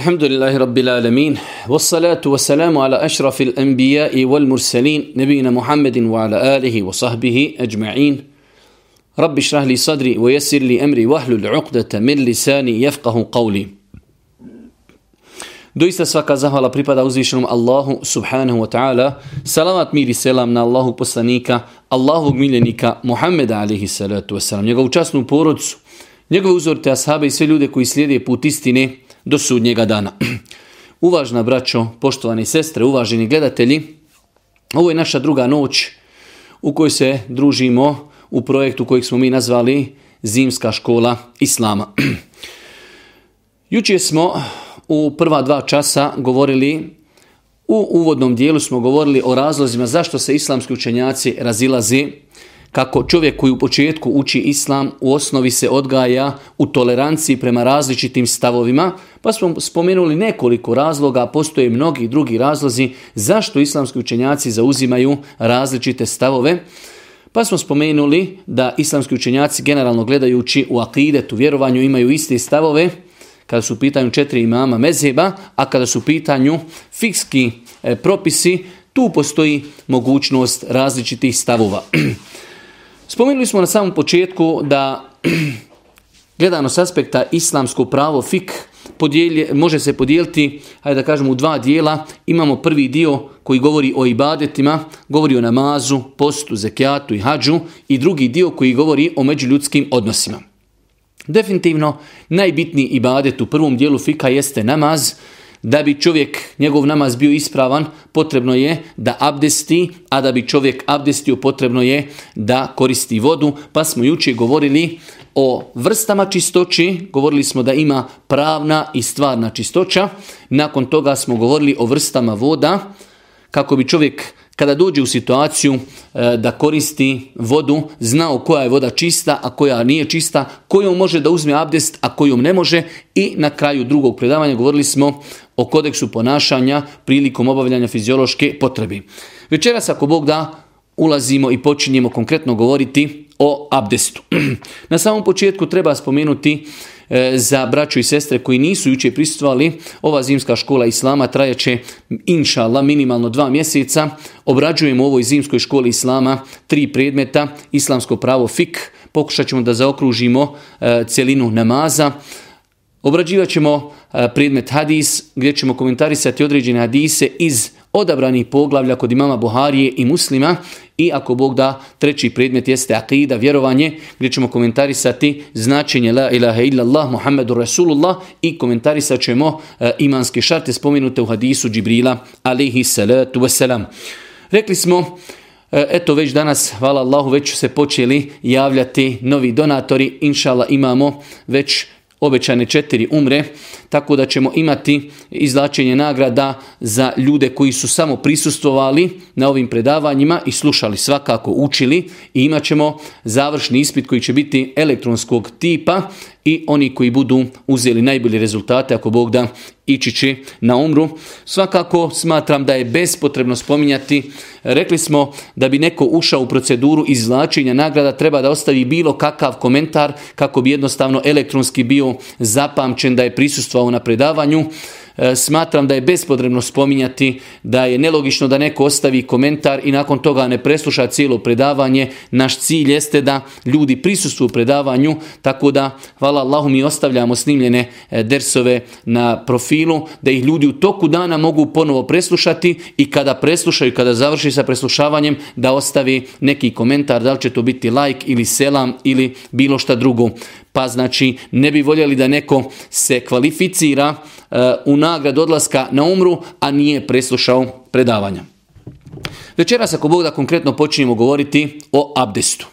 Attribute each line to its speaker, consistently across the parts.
Speaker 1: الحمد لله رب العالمين والصلاة والسلام على أشرف الأنبياء والمرسلين نبينا محمد وعلى آله وصحبه أجمعين رب اشرح لي صدري ويسر لي أمري واحلل عقدة من لساني يفقه قولي Doista svaka zahvala pripada uzvišenom Allahu subhanahu wa ta'ala. Salavat mir i selam na Allahu poslanika, Allahovog miljenika Muhammeda alihi salatu wasalam, njegovu časnu porodcu, njegove uzorite ashabe i sve ljude koji slijede put istine do sudnjega dana. Uvažna braćo, poštovani sestre, uvaženi gledatelji, ovo je naša druga noć u kojoj se družimo u projektu kojeg smo mi nazvali Zimska škola Islama. Jučer smo u prva dva časa govorili, u uvodnom dijelu smo govorili o razlozima zašto se islamski učenjaci razilazi, kako čovjek koji u početku uči islam u osnovi se odgaja u toleranciji prema različitim stavovima, pa smo spomenuli nekoliko razloga, postoje mnogi drugi razlozi zašto islamski učenjaci zauzimaju različite stavove. Pa smo spomenuli da islamski učenjaci generalno gledajući u akidetu, vjerovanju imaju iste stavove, kada su u pitanju četiri imama mezheba, a kada su u pitanju fikski e, propisi, tu postoji mogućnost različitih stavova. Spomenuli smo na samom početku da gledano s aspekta islamsko pravo fik podijelje, može se podijeliti, hajde da kažemo, u dva dijela. Imamo prvi dio koji govori o ibadetima, govori o namazu, postu, zekijatu i hađu i drugi dio koji govori o međuljudskim odnosima. Definitivno najbitniji ibadet u prvom dijelu fika jeste namaz. Da bi čovjek, njegov namaz bio ispravan, potrebno je da abdesti, a da bi čovjek abdestio, potrebno je da koristi vodu. Pa smo jučer govorili o vrstama čistoći, govorili smo da ima pravna i stvarna čistoća. Nakon toga smo govorili o vrstama voda, kako bi čovjek kada dođe u situaciju e, da koristi vodu, znao koja je voda čista, a koja nije čista, kojom može da uzme abdest, a kojom ne može. I na kraju drugog predavanja govorili smo o kodeksu ponašanja prilikom obavljanja fiziološke potrebi. Večeras ako Bog da, ulazimo i počinjemo konkretno govoriti o abdestu. Na samom početku treba spomenuti E, za braću i sestre koji nisu jučer prisustvovali. Ova zimska škola Islama trajaće inša Allah minimalno dva mjeseca. Obrađujemo u ovoj zimskoj školi Islama tri predmeta, islamsko pravo fik, pokušat ćemo da zaokružimo e, cjelinu namaza. Obrađivat ćemo e, predmet hadis gdje ćemo komentarisati određene hadise iz odabranih poglavlja kod imama Buharije i muslima i ako Bog da treći predmet jeste akida, vjerovanje gdje ćemo komentarisati značenje la ilaha illallah Muhammedu Rasulullah i komentarisat ćemo e, imanske šarte spomenute u hadisu Džibrila alihi salatu wasalam. Rekli smo e, Eto već danas, hvala Allahu, već se počeli javljati novi donatori. Inšala imamo već obećane četiri umre, tako da ćemo imati izlačenje nagrada za ljude koji su samo prisustvovali na ovim predavanjima i slušali svakako, učili i imat ćemo završni ispit koji će biti elektronskog tipa i oni koji budu uzeli najbolje rezultate, ako Bog da, ići će na umru. Svakako smatram da je bespotrebno spominjati. Rekli smo da bi neko ušao u proceduru izvlačenja nagrada treba da ostavi bilo kakav komentar kako bi jednostavno elektronski bio zapamćen da je prisustvovao na predavanju. E, smatram da je bespotrebno spominjati da je nelogično da neko ostavi komentar i nakon toga ne presluša cijelo predavanje. Naš cilj jeste da ljudi prisustvuju predavanju, tako da hvala Allahu mi ostavljamo snimljene e, dersove na profilu, da ih ljudi u toku dana mogu ponovo preslušati i kada preslušaju, kada završi sa preslušavanjem, da ostavi neki komentar, da li će to biti like ili selam ili bilo šta drugo. Pa znači ne bi voljeli da neko se kvalificira u nagrad odlaska na umru, a nije preslušao predavanja. Večeras ako Bog da konkretno počinjemo govoriti o abdestu.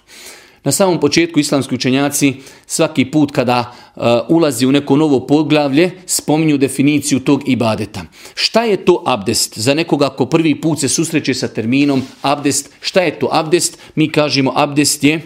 Speaker 1: Na samom početku islamski učenjaci svaki put kada uh, ulazi u neko novo poglavlje spominju definiciju tog ibadeta. Šta je to abdest? Za nekoga ko prvi put se susreće sa terminom abdest, šta je to abdest? Mi kažemo abdest je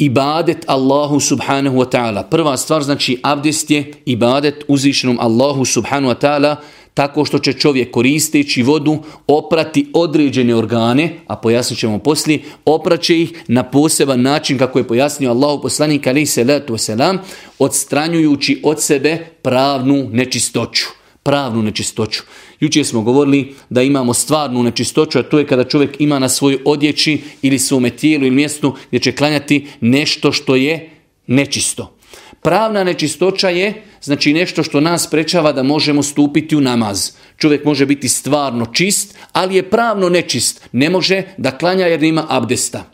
Speaker 1: ibadet Allahu subhanahu wa ta'ala. Prva stvar znači abdest je ibadet uzvišenom Allahu subhanahu wa ta'ala tako što će čovjek koristeći vodu oprati određene organe, a pojasnit ćemo poslije, opraće ih na poseban način kako je pojasnio Allahu poslanik ali se letu selam, odstranjujući od sebe pravnu nečistoću. Pravnu nečistoću. Jučer smo govorili da imamo stvarnu nečistoću, a to je kada čovjek ima na svojoj odjeći ili svome tijelu ili mjestu gdje će klanjati nešto što je nečisto. Pravna nečistoća je znači nešto što nas sprečava da možemo stupiti u namaz. Čovjek može biti stvarno čist, ali je pravno nečist. Ne može da klanja jer nema abdesta.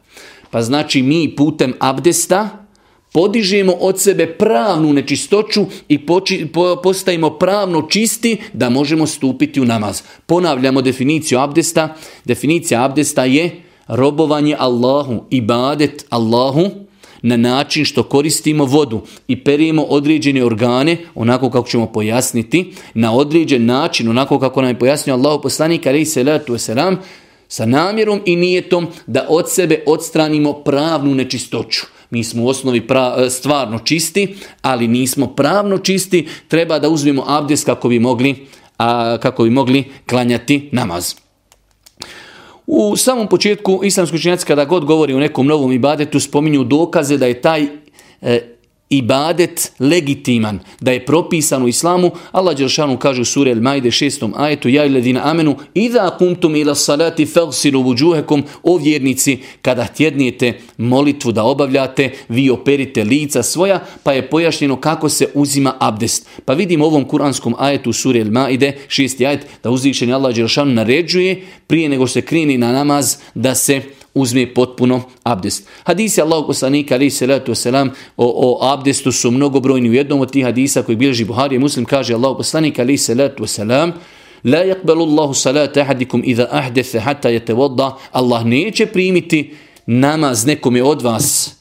Speaker 1: Pa znači mi putem abdesta podižemo od sebe pravnu nečistoću i postajemo pravno čisti da možemo stupiti u namaz. Ponavljamo definiciju abdesta. Definicija abdesta je robovanje Allahu, ibadet Allahu, na način što koristimo vodu i perijemo određene organe, onako kako ćemo pojasniti, na određen način, onako kako nam je pojasnio Allah poslanik, ali se letu selam, sa namjerom i nijetom da od sebe odstranimo pravnu nečistoću. Mi smo u osnovi e, stvarno čisti, ali nismo pravno čisti, treba da uzmemo abdes kako bi mogli, a, kako bi mogli klanjati namaz. U samom početku islamski učenjaci kada god govori o nekom novom ibadetu spominju dokaze da je taj e, ibadet legitiman, da je propisan u islamu. Allah Đelšanu kaže u suri El Majde 6. ajetu Ja amenu Iza kumtum ila salati felsilu vuđuhekom O vjernici, kada tjednijete molitvu da obavljate, vi operite lica svoja, pa je pojašnjeno kako se uzima abdest. Pa vidimo u ovom kuranskom ajetu u suri El Maide 6. ajet da uzvišeni Allah Đelšanu naređuje prije nego se krini na namaz da se uzme potpuno abdest. Hadisi Allahu poslanika ali salatu wasalam o, o abdestu su mnogobrojni u jednom od tih hadisa koji bilježi Buhari Muslim kaže Allahu poslanik ali salatu wasalam La yaqbalu Allahu salata ahadikum idha ahdatha hatta yatawadda. Allah neće primiti namaz nekome od vas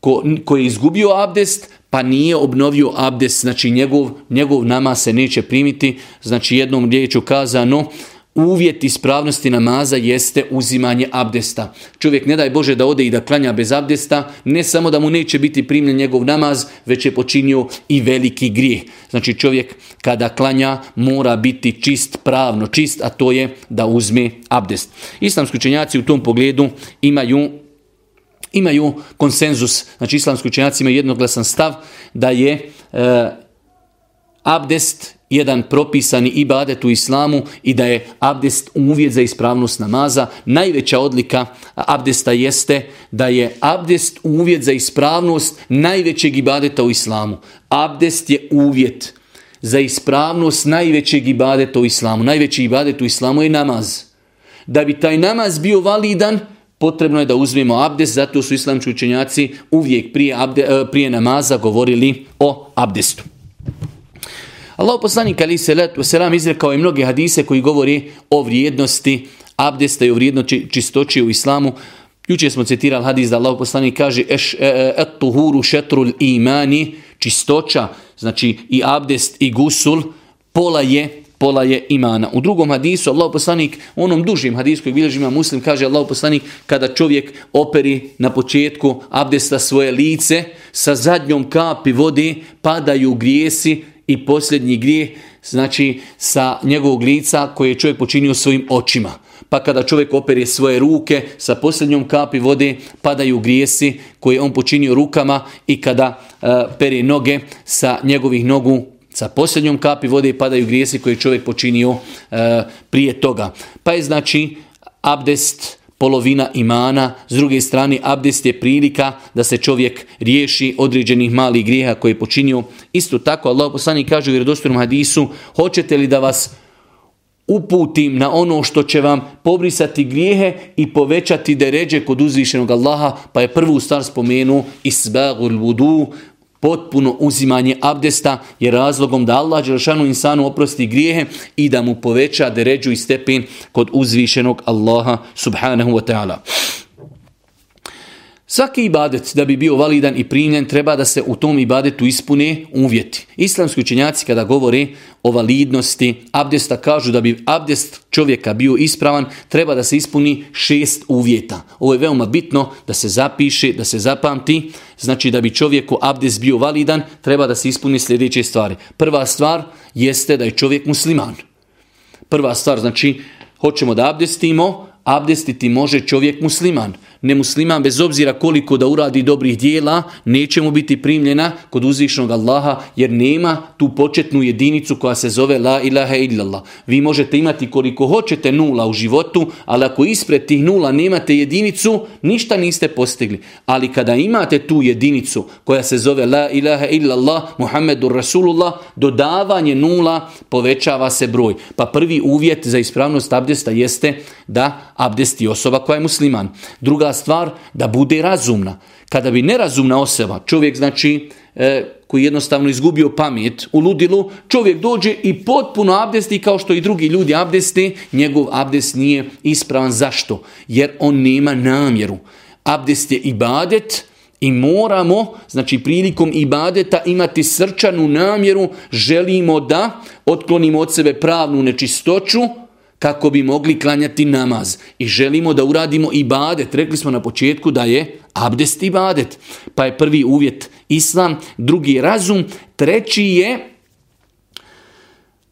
Speaker 1: ko, ko je izgubio abdest pa nije obnovio abdest, znači njegov, njegov namaz se neće primiti, znači jednom riječu kazano, uvjet ispravnosti namaza jeste uzimanje abdesta. Čovjek ne daj Bože da ode i da klanja bez abdesta, ne samo da mu neće biti primljen njegov namaz, već je počinio i veliki grijeh. Znači čovjek kada klanja mora biti čist, pravno čist, a to je da uzme abdest. Islamski učenjaci u tom pogledu imaju imaju konsenzus, znači islamski učenjaci imaju jednoglasan stav da je e, abdest jedan propisani ibadet u islamu i da je abdest uvjet za ispravnost namaza. Najveća odlika abdesta jeste da je abdest uvjet za ispravnost najvećeg ibadeta u islamu. Abdest je uvjet za ispravnost najvećeg ibadeta u islamu. Najveći ibadet u islamu je namaz. Da bi taj namaz bio validan, potrebno je da uzmemo abdest, zato su islamski učenjaci uvijek prije, prije namaza govorili o abdestu. Allah poslanik ali se letu selam izrekao i mnoge hadise koji govori o vrijednosti abdesta i o vrijednosti čistoći u islamu. Jučer smo citirali hadis da Allah poslanik kaže eš, e, e, et tuhuru šetrul imani, čistoća, znači i abdest i gusul, pola je pola je imana. U drugom hadisu Allah poslanik, u onom dužim hadisu koji bilježi ima muslim, kaže Allah poslanik kada čovjek operi na početku abdesta svoje lice, sa zadnjom kapi vode padaju grijesi i posljednji grijeh, znači sa njegovog lica koje je čovjek počinio svojim očima. Pa kada čovjek opere svoje ruke sa posljednjom kapi vode, padaju grijesi koje on počinio rukama i kada uh, pere noge sa njegovih nogu sa posljednjom kapi vode padaju grijesi koje je čovjek počinio e, prije toga. Pa je znači abdest polovina imana, s druge strane abdest je prilika da se čovjek riješi određenih malih grijeha koje je počinio. Isto tako Allah poslanik kaže u vjerodostojnom hadisu, hoćete li da vas uputim na ono što će vam pobrisati grijehe i povećati deređe kod uzvišenog Allaha, pa je prvu stvar spomenu isbagul vudu, potpuno uzimanje abdesta je razlogom da Allah Đelšanu insanu oprosti grijehe i da mu poveća deređu i stepen kod uzvišenog Allaha subhanahu wa ta'ala. Svaki ibadet da bi bio validan i primljen treba da se u tom ibadetu ispune uvjeti. Islamski učenjaci kada govore o validnosti abdesta kažu da bi abdest čovjeka bio ispravan treba da se ispuni šest uvjeta. Ovo je veoma bitno da se zapiše, da se zapamti. Znači da bi čovjeku abdest bio validan treba da se ispuni sljedeće stvari. Prva stvar jeste da je čovjek musliman. Prva stvar znači hoćemo da abdestimo, abdestiti može čovjek musliman nemusliman bez obzira koliko da uradi dobrih dijela, neće mu biti primljena kod uzvišnog Allaha jer nema tu početnu jedinicu koja se zove la ilaha illallah. Vi možete imati koliko hoćete nula u životu, ali ako ispred tih nula nemate jedinicu, ništa niste postigli. Ali kada imate tu jedinicu koja se zove la ilaha illallah, Muhammedur Rasulullah, dodavanje nula povećava se broj. Pa prvi uvjet za ispravnost abdesta jeste da abdesti osoba koja je musliman. Druga stvar, da bude razumna. Kada bi nerazumna osoba, čovjek znači e, koji jednostavno izgubio pamet u ludilu, čovjek dođe i potpuno abdesti kao što i drugi ljudi abdeste, njegov abdest nije ispravan. Zašto? Jer on nema namjeru. Abdest je ibadet, i moramo, znači prilikom ibadeta imati srčanu namjeru, želimo da otklonimo od sebe pravnu nečistoću, kako bi mogli klanjati namaz. I želimo da uradimo ibadet. Rekli smo na početku da je abdest ibadet. Pa je prvi uvjet islam, drugi razum, treći je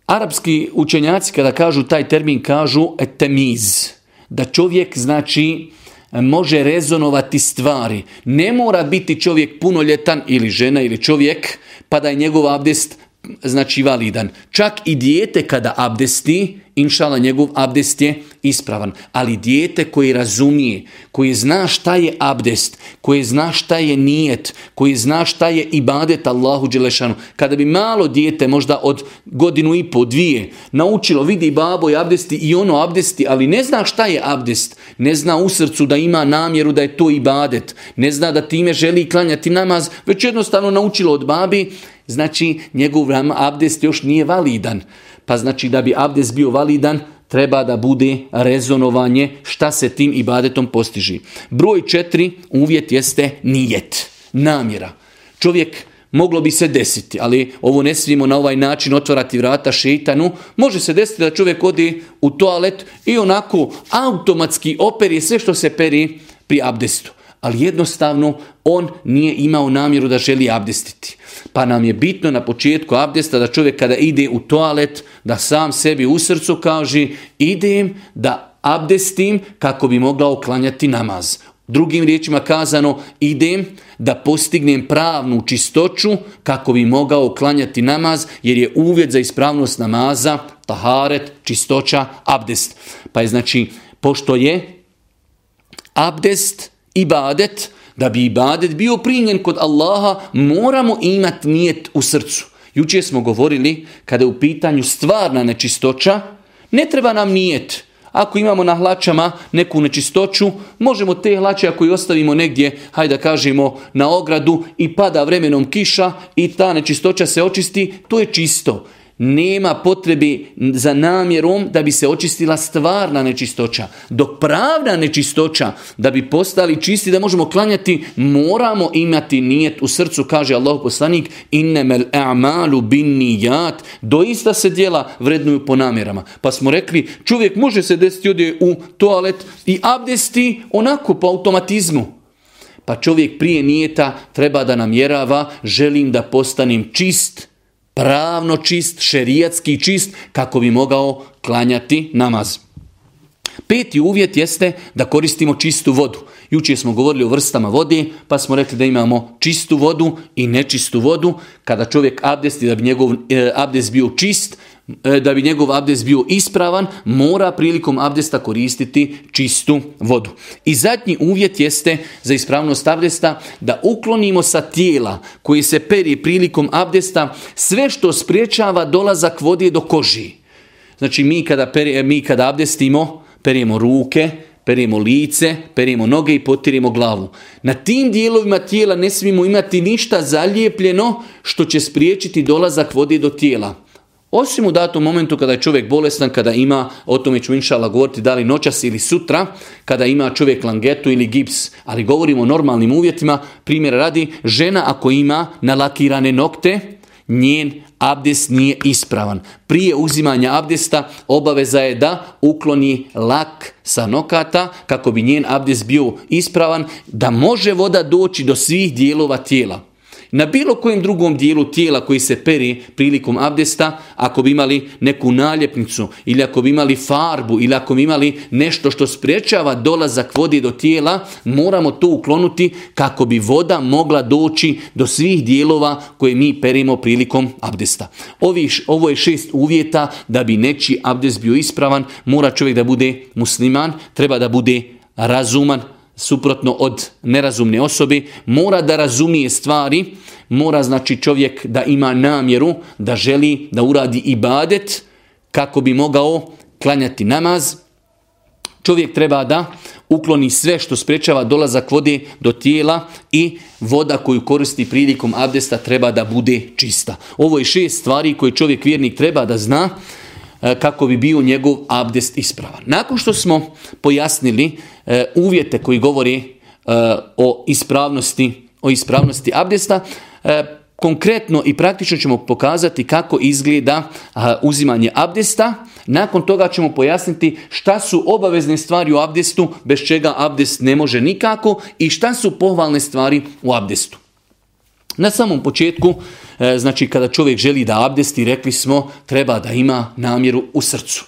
Speaker 1: Arapski učenjaci kada kažu taj termin kažu etemiz. Da čovjek znači može rezonovati stvari. Ne mora biti čovjek punoljetan ili žena ili čovjek pa da je njegov abdest znači validan. Čak i dijete kada abdesti, inšala njegov abdest je ispravan. Ali dijete koji razumije, koji zna šta je abdest, koji zna šta je nijet, koji zna šta je ibadet Allahu Đelešanu. Kada bi malo dijete, možda od godinu i po, dvije, naučilo, vidi babo i abdesti i ono abdesti, ali ne zna šta je abdest, ne zna u srcu da ima namjeru da je to ibadet, ne zna da time želi klanjati namaz, već jednostavno naučilo od babi, znači njegov abdest još nije validan. Pa znači da bi abdest bio validan, treba da bude rezonovanje šta se tim ibadetom postiži. Broj četiri, uvjet jeste nijet, namjera. Čovjek moglo bi se desiti, ali ovo ne smijemo na ovaj način otvarati vrata šeitanu. Može se desiti da čovjek odi u toalet i onako automatski operi sve što se peri pri abdestu ali jednostavno on nije imao namjeru da želi abdestiti. Pa nam je bitno na početku abdesta da čovjek kada ide u toalet, da sam sebi u srcu kaže idem da abdestim kako bi mogao klanjati namaz. Drugim riječima kazano, idem da postignem pravnu čistoću kako bi mogao klanjati namaz, jer je uvjet za ispravnost namaza, taharet, čistoća, abdest. Pa je znači, pošto je abdest ibadet, da bi ibadet bio primjen kod Allaha, moramo imati nijet u srcu. Jučer smo govorili, kada je u pitanju stvarna nečistoća, ne treba nam nijet. Ako imamo na hlačama neku nečistoću, možemo te hlače ako ih ostavimo negdje, hajde da kažemo, na ogradu i pada vremenom kiša i ta nečistoća se očisti, to je čisto nema potrebi za namjerom da bi se očistila stvarna nečistoća. Dok pravna nečistoća, da bi postali čisti, da možemo klanjati, moramo imati nijet u srcu, kaže Allah poslanik, innemel a'malu bin nijat, doista se dijela vrednuju po namjerama. Pa smo rekli, čovjek može se desiti ovdje u toalet i abdesti onako po automatizmu. Pa čovjek prije nijeta treba da namjerava, želim da postanem čist, pravno čist, šerijatski čist, kako bi mogao klanjati namaz. Peti uvjet jeste da koristimo čistu vodu. Jučer smo govorili o vrstama vode, pa smo rekli da imamo čistu vodu i nečistu vodu. Kada čovjek abdesti, da bi njegov e, abdest bio čist, da bi njegov abdest bio ispravan, mora prilikom abdesta koristiti čistu vodu. I zadnji uvjet jeste za ispravnost abdesta da uklonimo sa tijela koji se peri prilikom abdesta sve što spriječava dolazak vode do koži. Znači mi kada, peri, mi kada abdestimo, perijemo ruke, perijemo lice, perijemo noge i potirimo glavu. Na tim dijelovima tijela ne smijemo imati ništa zalijepljeno što će spriječiti dolazak vode do tijela. Osim u datom momentu kada je čovjek bolestan, kada ima, o tome ću inšala govoriti da li noćas ili sutra, kada ima čovjek langetu ili gips, ali govorimo o normalnim uvjetima, primjer radi, žena ako ima nalakirane nokte, njen abdest nije ispravan. Prije uzimanja abdesta obaveza je da ukloni lak sa nokata kako bi njen abdest bio ispravan, da može voda doći do svih dijelova tijela. Na bilo kojem drugom dijelu tijela koji se peri prilikom abdesta, ako bi imali neku naljepnicu ili ako bi imali farbu ili ako bi imali nešto što spriječava dolazak vode do tijela, moramo to uklonuti kako bi voda mogla doći do svih dijelova koje mi perimo prilikom abdesta. Ovi, ovo je šest uvjeta da bi nečiji abdest bio ispravan, mora čovjek da bude musliman, treba da bude razuman, suprotno od nerazumne osobe, mora da razumije stvari, mora znači čovjek da ima namjeru, da želi da uradi ibadet kako bi mogao klanjati namaz. Čovjek treba da ukloni sve što sprečava dolazak vode do tijela i voda koju koristi prilikom abdesta treba da bude čista. Ovo je šest stvari koje čovjek vjernik treba da zna kako bi bio njegov abdest ispravan. Nakon što smo pojasnili e, uvjete koji govori e, o ispravnosti o ispravnosti abdesta, E, konkretno i praktično ćemo pokazati kako izgleda uzimanje abdesta. Nakon toga ćemo pojasniti šta su obavezne stvari u abdestu, bez čega abdest ne može nikako i šta su pohvalne stvari u abdestu. Na samom početku, e, znači kada čovjek želi da abdesti, rekli smo, treba da ima namjeru u srcu.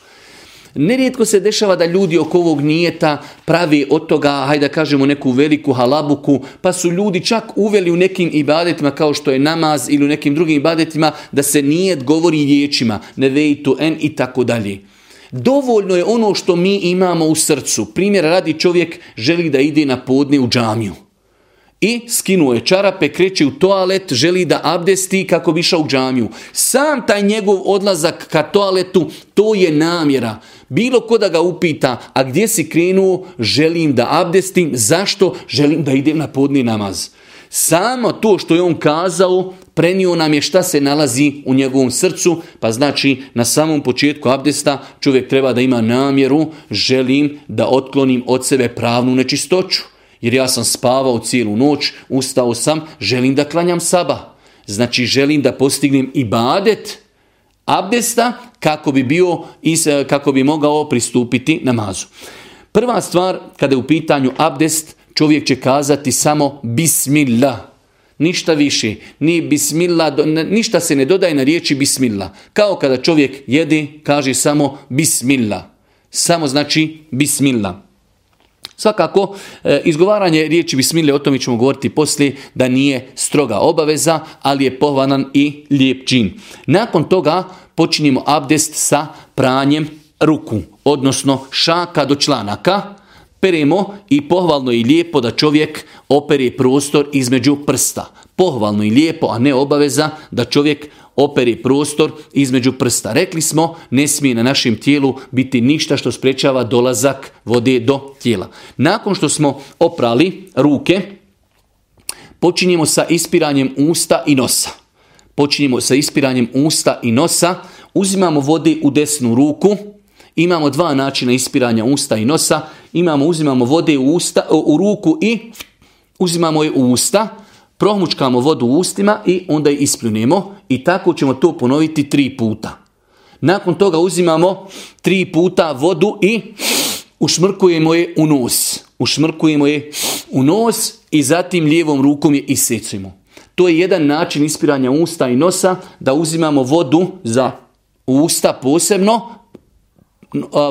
Speaker 1: Nerijetko se dešava da ljudi oko ovog nijeta pravi od toga, hajde da kažemo, neku veliku halabuku, pa su ljudi čak uveli u nekim ibadetima kao što je namaz ili u nekim drugim ibadetima da se nijet govori riječima, ne vejtu en i tako dalje. Dovoljno je ono što mi imamo u srcu. Primjer radi čovjek želi da ide na podne u džamiju. I skinuo je čarape, kreće u toalet, želi da abdesti kako bi išao u džamiju. Sam taj njegov odlazak ka toaletu, to je namjera. Bilo ko da ga upita, a gdje si krenuo, želim da abdestim, zašto? Želim da idem na podni namaz. Samo to što je on kazao, prenio nam je šta se nalazi u njegovom srcu, pa znači na samom početku abdesta čovjek treba da ima namjeru, želim da otklonim od sebe pravnu nečistoću. Jer ja sam spavao cijelu noć, ustao sam, želim da klanjam saba. Znači želim da postignem i badet abdesta kako bi, bio, kako bi mogao pristupiti namazu. Prva stvar, kada je u pitanju abdest, čovjek će kazati samo bismillah. Ništa više, ni bismillah, ništa se ne dodaje na riječi bismillah. Kao kada čovjek jede, kaže samo bismillah. Samo znači bismillah. Svakako, e, izgovaranje riječi bismile, o tome ćemo govoriti poslije, da nije stroga obaveza, ali je pohvalan i lijep čin. Nakon toga počinjemo abdest sa pranjem ruku, odnosno šaka do članaka, peremo i pohvalno i lijepo da čovjek opere prostor između prsta. Pohvalno i lijepo, a ne obaveza da čovjek operi prostor između prsta. Rekli smo, ne smije na našem tijelu biti ništa što sprečava dolazak vode do tijela. Nakon što smo oprali ruke, počinjemo sa ispiranjem usta i nosa. Počinjemo sa ispiranjem usta i nosa, uzimamo vode u desnu ruku, imamo dva načina ispiranja usta i nosa, imamo, uzimamo vode u, usta, u ruku i uzimamo je u usta, prohmučkamo vodu u ustima i onda je ispljunemo i tako ćemo to ponoviti tri puta. Nakon toga uzimamo tri puta vodu i ušmrkujemo je u nos. Ušmrkujemo je u nos i zatim lijevom rukom je isecujemo. To je jedan način ispiranja usta i nosa, da uzimamo vodu za usta posebno,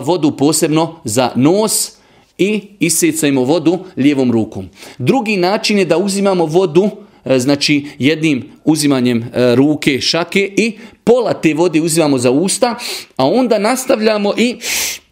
Speaker 1: vodu posebno za nos, i isecajmo vodu lijevom rukom. Drugi način je da uzimamo vodu znači jednim uzimanjem e, ruke, šake i pola te vode uzimamo za usta, a onda nastavljamo i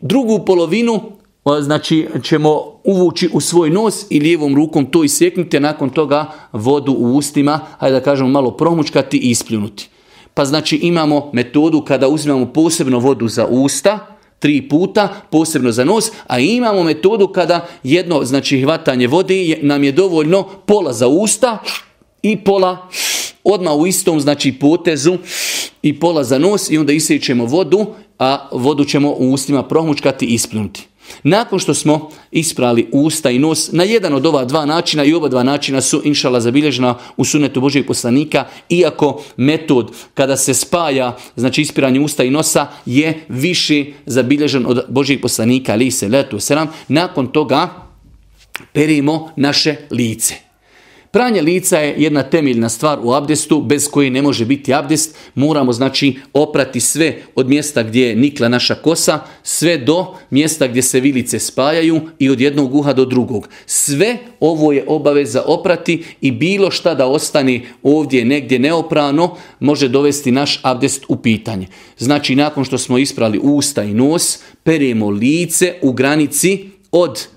Speaker 1: drugu polovinu e, znači ćemo uvući u svoj nos i lijevom rukom to isjeknuti, a nakon toga vodu u ustima, hajde da kažemo malo promučkati i ispljunuti. Pa znači imamo metodu kada uzimamo posebno vodu za usta, tri puta, posebno za nos, a imamo metodu kada jedno, znači hvatanje vode nam je dovoljno pola za usta i pola odmah u istom znači potezu i pola za nos i onda isjećemo vodu, a vodu ćemo u ustima prohmučkati i ispljunuti. Nakon što smo isprali usta i nos na jedan od ova dva načina i oba dva načina su inšala zabilježena u sunetu Božijeg poslanika, iako metod kada se spaja, znači ispiranje usta i nosa je više zabilježen od Božijeg poslanika, ali se letu seram, nakon toga perimo naše lice. Pranje lica je jedna temeljna stvar u abdestu bez koje ne može biti abdest. Moramo znači oprati sve od mjesta gdje je nikla naša kosa, sve do mjesta gdje se vilice spajaju i od jednog uha do drugog. Sve ovo je obaveza oprati i bilo šta da ostane ovdje negdje neoprano može dovesti naš abdest u pitanje. Znači nakon što smo isprali usta i nos, peremo lice u granici od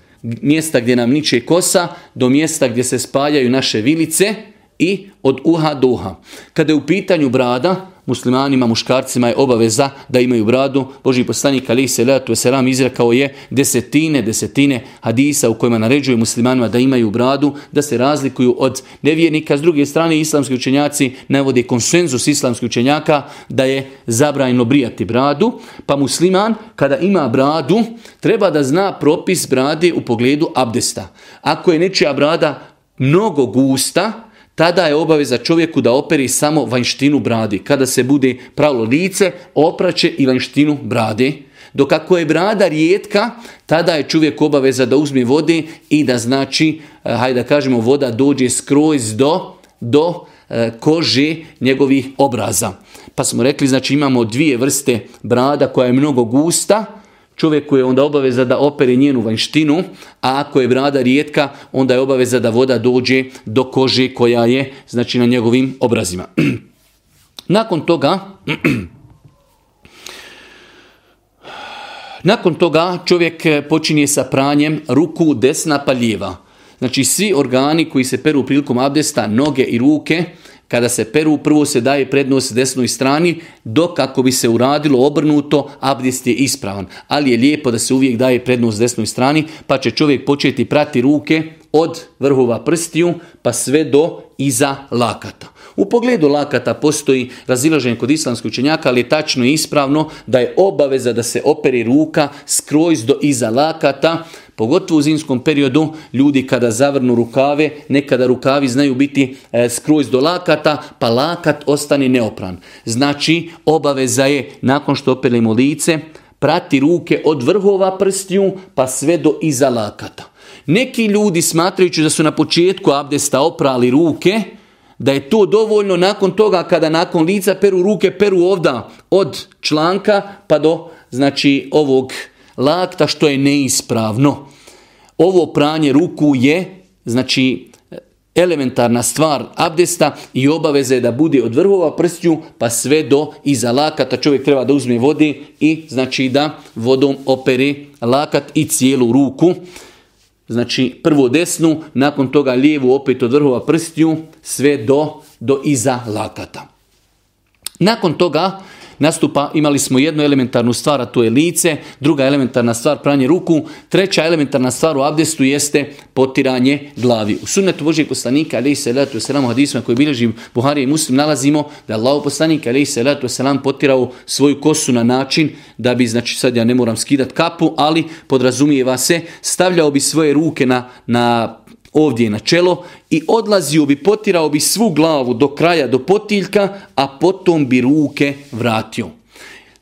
Speaker 1: mjesta gdje nam niče kosa do mjesta gdje se spajaju naše vilice i od uha do uha. Kada je u pitanju brada, muslimanima, muškarcima je obaveza da imaju bradu. Boži poslanik ali se letu selam izrekao je desetine, desetine hadisa u kojima naređuje muslimanima da imaju bradu, da se razlikuju od nevjernika. S druge strane, islamski učenjaci navode konsenzus islamskih učenjaka da je zabranjeno brijati bradu, pa musliman kada ima bradu treba da zna propis brade u pogledu abdesta. Ako je nečija brada mnogo gusta, tada je obaveza čovjeku da operi samo vanjštinu bradi. Kada se bude pravilo lice, opraće i vanjštinu brade. Dok ako je brada rijetka, tada je čovjek obaveza da uzme vode i da znači, eh, hajde da kažemo, voda dođe skroz do, do eh, kože njegovih obraza. Pa smo rekli, znači imamo dvije vrste brada koja je mnogo gusta, čovjeku je onda obaveza da opere njenu vanjštinu, a ako je brada rijetka, onda je obaveza da voda dođe do kože koja je znači na njegovim obrazima. Nakon toga, nakon toga čovjek počinje sa pranjem ruku desna pa lijeva. Znači svi organi koji se peru prilikom abdesta, noge i ruke, kada se peru, prvo se daje prednost desnoj strani, dok ako bi se uradilo obrnuto, abdest je ispravan. Ali je lijepo da se uvijek daje prednost desnoj strani, pa će čovjek početi prati ruke od vrhova prstiju pa sve do iza lakata. U pogledu lakata postoji razilaženje kod islamskih učenjaka, ali je tačno i ispravno da je obaveza da se operi ruka skroz do iza lakata, Pogotovo u zimskom periodu ljudi kada zavrnu rukave, nekada rukavi znaju biti e, skroz do lakata, pa lakat ostane neopran. Znači, obaveza je nakon što operimo lice, prati ruke od vrhova prstiju pa sve do iza lakata. Neki ljudi smatrajući da su na početku abdesta oprali ruke, da je to dovoljno nakon toga kada nakon lica peru ruke, peru ovda od članka pa do znači ovog lakta što je neispravno. Ovo pranje ruku je znači elementarna stvar abdesta i obaveza je da bude od vrhova prstju pa sve do iza lakata. Čovjek treba da uzme vode i znači da vodom opere lakat i cijelu ruku. Znači prvo desnu, nakon toga lijevu opet od vrhova prstju sve do, do iza lakata. Nakon toga nastupa, imali smo jednu elementarnu stvar, a to je lice, druga elementarna stvar pranje ruku, treća elementarna stvar u abdestu jeste potiranje glavi. U sunnetu Božijeg poslanika, ali se letu selam hadisma koji bilježi Buhari i Muslim, nalazimo da je Allah poslanik, ali se letu selam potirao svoju kosu na način da bi, znači sad ja ne moram skidat kapu, ali podrazumijeva se, stavljao bi svoje ruke na, na ovdje na čelo i odlazio bi, potirao bi svu glavu do kraja, do potiljka, a potom bi ruke vratio.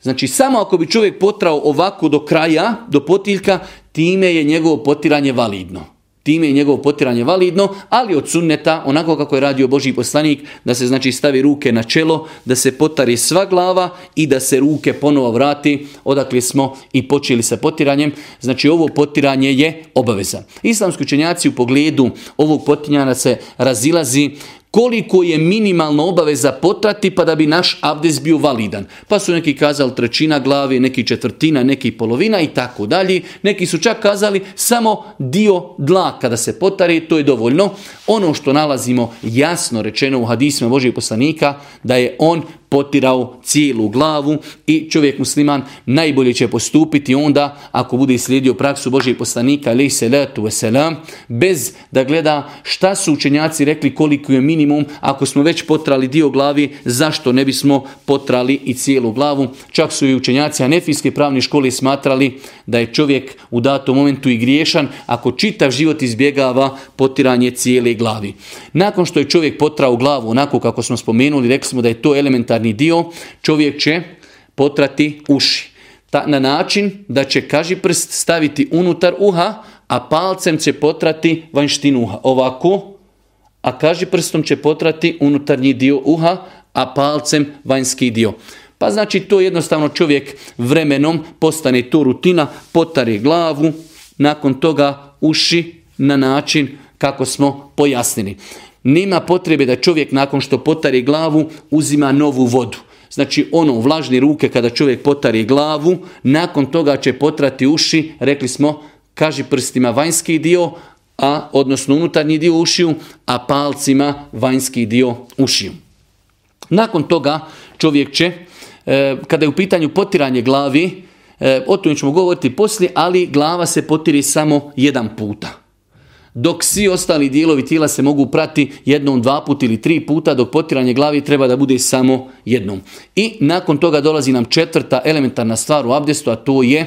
Speaker 1: Znači, samo ako bi čovjek potrao ovako do kraja, do potiljka, time je njegovo potiranje validno. Time je njegovo potiranje validno, ali od sunneta, onako kako je radio Boži poslanik, da se znači stavi ruke na čelo, da se potari sva glava i da se ruke ponovo vrati, odakle smo i počeli sa potiranjem. Znači ovo potiranje je obaveza. Islamski učenjaci u pogledu ovog potiranja se razilazi koliko je minimalno obaveza potrati pa da bi naš abdes bio validan. Pa su neki kazali trećina glavi, neki četvrtina, neki polovina i tako dalje. Neki su čak kazali samo dio dlaka da se potari, to je dovoljno. Ono što nalazimo jasno rečeno u hadisima Božijeg poslanika da je on potirao cijelu glavu i čovjek musliman najbolje će postupiti onda ako bude slijedio praksu Božih poslanika alaih salatu wasalam bez da gleda šta su učenjaci rekli koliko je minimum ako smo već potrali dio glavi zašto ne bismo potrali i cijelu glavu čak su i učenjaci anefijske pravne škole smatrali da je čovjek u datom momentu i griješan ako čitav život izbjegava potiranje cijele glavi. Nakon što je čovjek potrao glavu onako kako smo spomenuli, rekli smo da je to elementarni dio, čovjek će potrati uši. Ta, na način da će kaži prst staviti unutar uha, a palcem će potrati vanštinu uha. Ovako, a kaži prstom će potrati unutarnji dio uha, a palcem vanjski dio. Pa znači to jednostavno čovjek vremenom postane to rutina, potari glavu, nakon toga uši na način kako smo pojasnili. Nema potrebe da čovjek nakon što potari glavu uzima novu vodu. Znači ono vlažni ruke kada čovjek potari glavu, nakon toga će potrati uši, rekli smo, kaži prstima vanjski dio, a odnosno unutarnji dio ušiju, a palcima vanjski dio ušiju. Nakon toga čovjek će, e, kada je u pitanju potiranje glavi, e, o tome ćemo govoriti poslije, ali glava se potiri samo jedan puta dok svi ostali dijelovi tijela se mogu prati jednom, dva puta ili tri puta, dok potiranje glavi treba da bude samo jednom. I nakon toga dolazi nam četvrta elementarna stvar u abdestu, a to je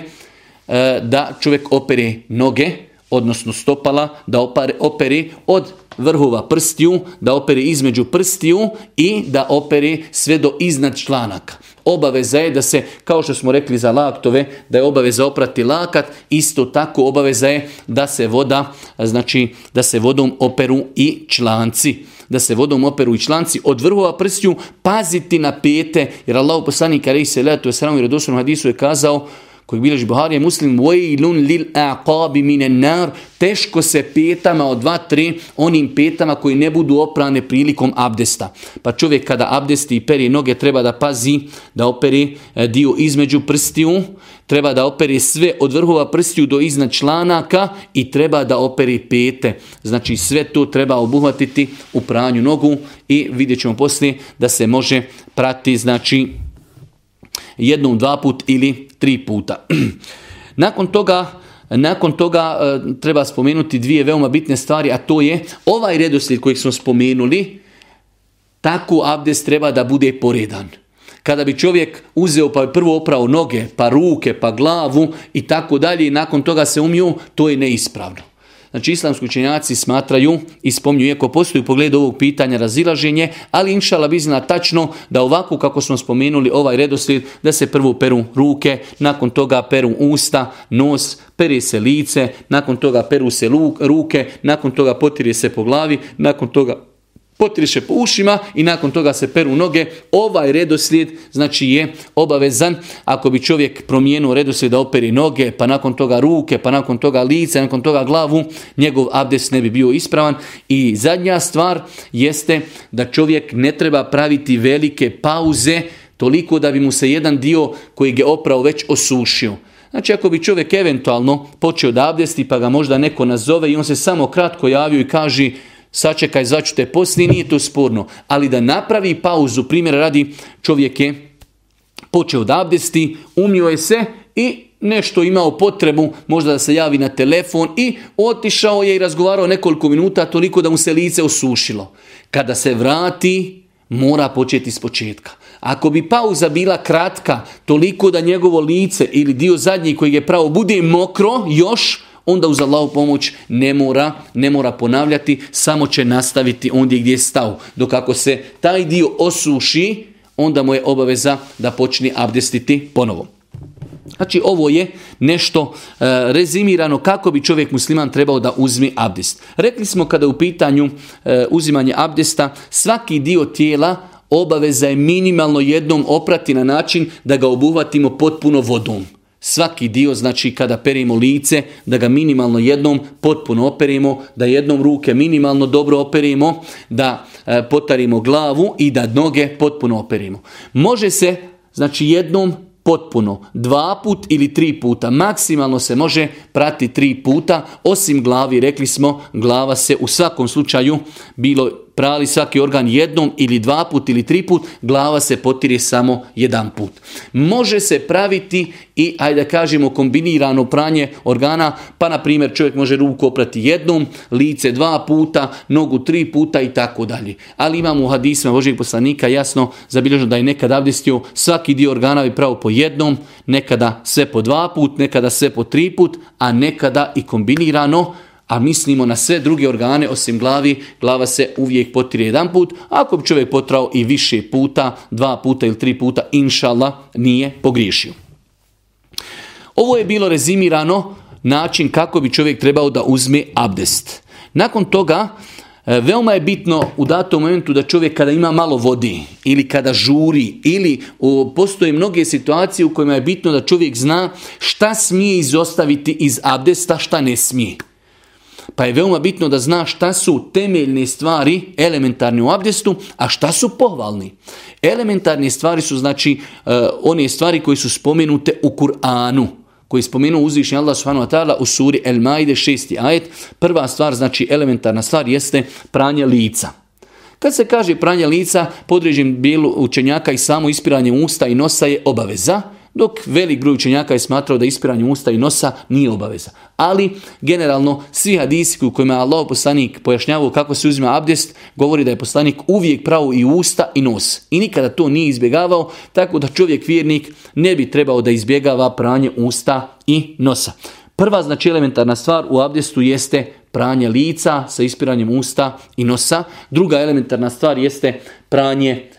Speaker 1: e, da čovjek opere noge, odnosno stopala, da operi od vrhova prstiju, da operi između prstiju i da operi sve do iznad članaka. Obaveza je da se, kao što smo rekli za laktove, da je obaveza oprati lakat, isto tako obaveza je da se voda, znači da se vodom operu i članci. Da se vodom operu i članci od vrhova prstiju paziti na pete, jer Allah poslanik alejhi salatu vesselam u hadisu je kazao kojeg bilježi Buharija muslim vojlun lil aqabi minen nar teško se petama od dva, tri onim petama koji ne budu oprane prilikom abdesta. Pa čovjek kada abdesti i peri noge treba da pazi da operi e, dio između prstiju, treba da operi sve od vrhova prstiju do iznad članaka i treba da operi pete. Znači sve to treba obuhvatiti u pranju nogu i vidjet ćemo poslije da se može prati znači jednom, dva put ili tri puta. Nakon toga, nakon toga e, treba spomenuti dvije veoma bitne stvari, a to je ovaj redoslijed kojeg smo spomenuli, tako abdest treba da bude poredan. Kada bi čovjek uzeo pa prvo oprao noge, pa ruke, pa glavu i tako dalje i nakon toga se umio, to je neispravno. Znači islamski učenjaci smatraju i spominju, iako postoji u pogledu ovog pitanja razilaženje, ali inšala bizna tačno da ovako kako smo spomenuli ovaj redoslijed, da se prvo peru ruke, nakon toga peru usta, nos, pere se lice, nakon toga peru se ruke, nakon toga potire se po glavi, nakon toga potiriše po ušima i nakon toga se peru noge. Ovaj redoslijed znači je obavezan ako bi čovjek promijenuo redoslijed da operi noge, pa nakon toga ruke, pa nakon toga lice, nakon toga glavu, njegov abdest ne bi bio ispravan. I zadnja stvar jeste da čovjek ne treba praviti velike pauze toliko da bi mu se jedan dio koji je oprao već osušio. Znači ako bi čovjek eventualno počeo da abdesti pa ga možda neko nazove i on se samo kratko javio i kaže sačekaj, zvaću te poslije, nije to sporno. Ali da napravi pauzu, primjer radi, čovjek je počeo da abdesti, umio je se i nešto imao potrebu, možda da se javi na telefon i otišao je i razgovarao nekoliko minuta, toliko da mu se lice osušilo. Kada se vrati, mora početi s početka. Ako bi pauza bila kratka, toliko da njegovo lice ili dio zadnji koji je pravo bude mokro još, onda uz Allahu pomoć ne mora, ne mora ponavljati, samo će nastaviti ondje gdje je stao. Dok ako se taj dio osuši, onda mu je obaveza da počne abdestiti ponovo. Znači ovo je nešto e, rezimirano kako bi čovjek musliman trebao da uzmi abdest. Rekli smo kada u pitanju e, uzimanje abdesta, svaki dio tijela obaveza je minimalno jednom oprati na način da ga obuhvatimo potpuno vodom. Svaki dio, znači kada perimo lice, da ga minimalno jednom potpuno operimo, da jednom ruke minimalno dobro operimo, da e, potarimo glavu i da noge potpuno operimo. Može se, znači jednom potpuno, dva put ili tri puta. Maksimalno se može prati tri puta, osim glavi, rekli smo, glava se u svakom slučaju, bilo prali svaki organ jednom ili dva put ili tri put, glava se potire samo jedan put. Može se praviti i, ajde da kažemo, kombinirano pranje organa, pa na primjer čovjek može ruku oprati jednom, lice dva puta, nogu tri puta i tako dalje. Ali imamo u hadisma Božijeg poslanika jasno zabilježeno da je nekad abdestio svaki dio organa bi pravo po jednom, nekada sve po dva put, nekada sve po tri put, a nekada i kombinirano, a mislimo na sve druge organe osim glavi, glava se uvijek potire jedan put, ako bi čovjek potrao i više puta, dva puta ili tri puta, inšala nije pogriješio. Ovo je bilo rezimirano način kako bi čovjek trebao da uzme abdest. Nakon toga, e, veoma je bitno u datom momentu da čovjek kada ima malo vodi ili kada žuri ili postoje mnoge situacije u kojima je bitno da čovjek zna šta smije izostaviti iz abdesta, šta ne smije. Pa je veoma bitno da zna šta su temeljne stvari elementarne u abdestu, a šta su pohvalni. Elementarne stvari su znači e, one stvari koje su spomenute u Kur'anu koji je spomenuo uzvišnji Allah subhanahu wa ta'ala u suri El Maide 6. ajet. Prva stvar, znači elementarna stvar, jeste pranje lica. Kad se kaže pranje lica, podređen bijelu učenjaka i samo ispiranje usta i nosa je obaveza, dok velik broj učenjaka je smatrao da ispiranje usta i nosa nije obaveza. Ali, generalno, svi hadisi u kojima Allah poslanik pojašnjavao kako se uzima abdest, govori da je poslanik uvijek pravo i usta i nos. I nikada to nije izbjegavao, tako da čovjek vjernik ne bi trebao da izbjegava pranje usta i nosa. Prva znači elementarna stvar u abdestu jeste pranje lica sa ispiranjem usta i nosa. Druga elementarna stvar jeste pranje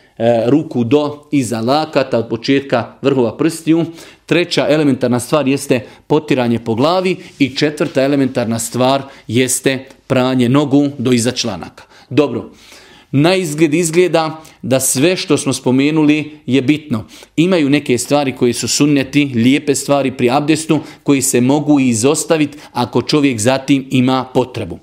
Speaker 1: ruku do iza lakata od početka vrhova prstiju. Treća elementarna stvar jeste potiranje po glavi i četvrta elementarna stvar jeste pranje nogu do iza članaka. Dobro, na izgled izgleda da sve što smo spomenuli je bitno. Imaju neke stvari koje su sunneti, lijepe stvari pri abdestu koji se mogu izostaviti ako čovjek zatim ima potrebu.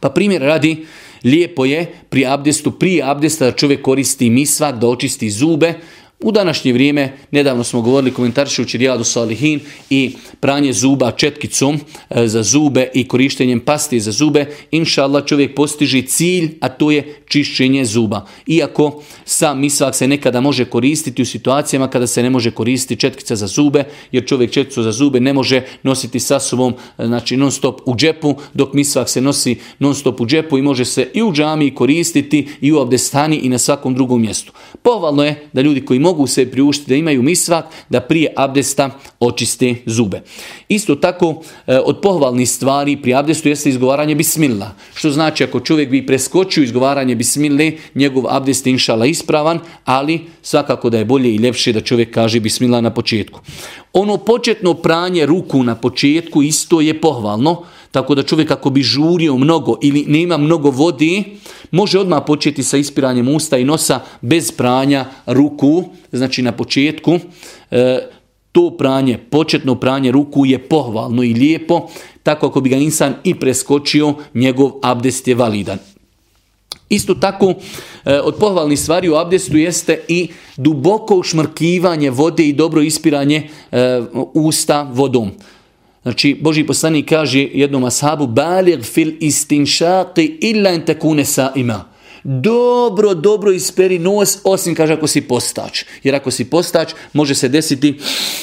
Speaker 1: Pa primjer radi, Lijepo je pri abdestu, prije abdesta da čovjek koristi misvak, da očisti zube, u današnje vrijeme, nedavno smo govorili komentaršući Rijadu Salihin i pranje zuba četkicom e, za zube i korištenjem pasti za zube, inša Allah čovjek postiže cilj, a to je čišćenje zuba. Iako sam misvak se nekada može koristiti u situacijama kada se ne može koristiti četkica za zube, jer čovjek četkicu za zube ne može nositi sa sobom znači non stop u džepu, dok misvak se nosi non stop u džepu i može se i u džami koristiti i u abdestani i na svakom drugom mjestu. Pohvalno je da ljudi koji mogu se priuštiti da imaju misvak, da prije abdesta očiste zube. Isto tako, e, od pohvalnih stvari pri abdestu jeste izgovaranje bismillah. Što znači ako čovjek bi preskočio izgovaranje bismillah, njegov abdest je inšala ispravan, ali svakako da je bolje i ljepše da čovjek kaže bismillah na početku. Ono početno pranje ruku na početku isto je pohvalno, tako da čovjek ako bi žurio mnogo ili nema mnogo vode, može odmah početi sa ispiranjem usta i nosa bez pranja ruku, znači na početku. E, to pranje, početno pranje ruku je pohvalno i lijepo, tako ako bi ga insan i preskočio, njegov abdest je validan. Isto tako, e, od pohvalnih stvari u abdestu jeste i duboko ušmrkivanje vode i dobro ispiranje e, usta vodom. Znači, Boži poslanik kaže jednom ashabu, balir fil istinšaqi illa in tekune sa ima dobro, dobro isperi nos, osim kaže ako si postač. Jer ako si postač, može se desiti,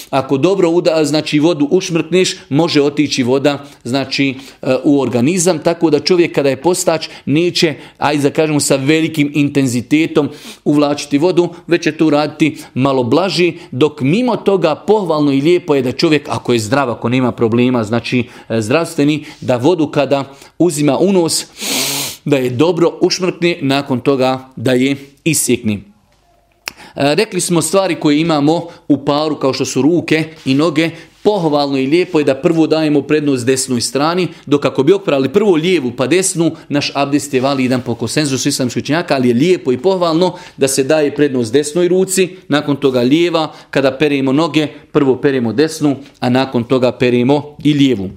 Speaker 1: ako dobro uda, znači vodu ušmrkneš, može otići voda znači e, u organizam, tako da čovjek kada je postač neće, ajde da kažemo sa velikim intenzitetom uvlačiti vodu, već će tu raditi malo blaži, dok mimo toga pohvalno i lijepo je da čovjek, ako je zdrav, ako nema problema, znači e, zdravstveni, da vodu kada uzima u nos, da je dobro ušmrkne, nakon toga da je isjekni. E, rekli smo stvari koje imamo u paru kao što su ruke i noge, pohvalno i lijepo je da prvo dajemo prednost desnoj strani, dok ako bi oprali prvo lijevu pa desnu, naš abdest je validan po konsenzusu islamskih učenjaka, ali je lijepo i pohvalno da se daje prednost desnoj ruci, nakon toga lijeva, kada peremo noge, prvo peremo desnu, a nakon toga peremo i lijevu.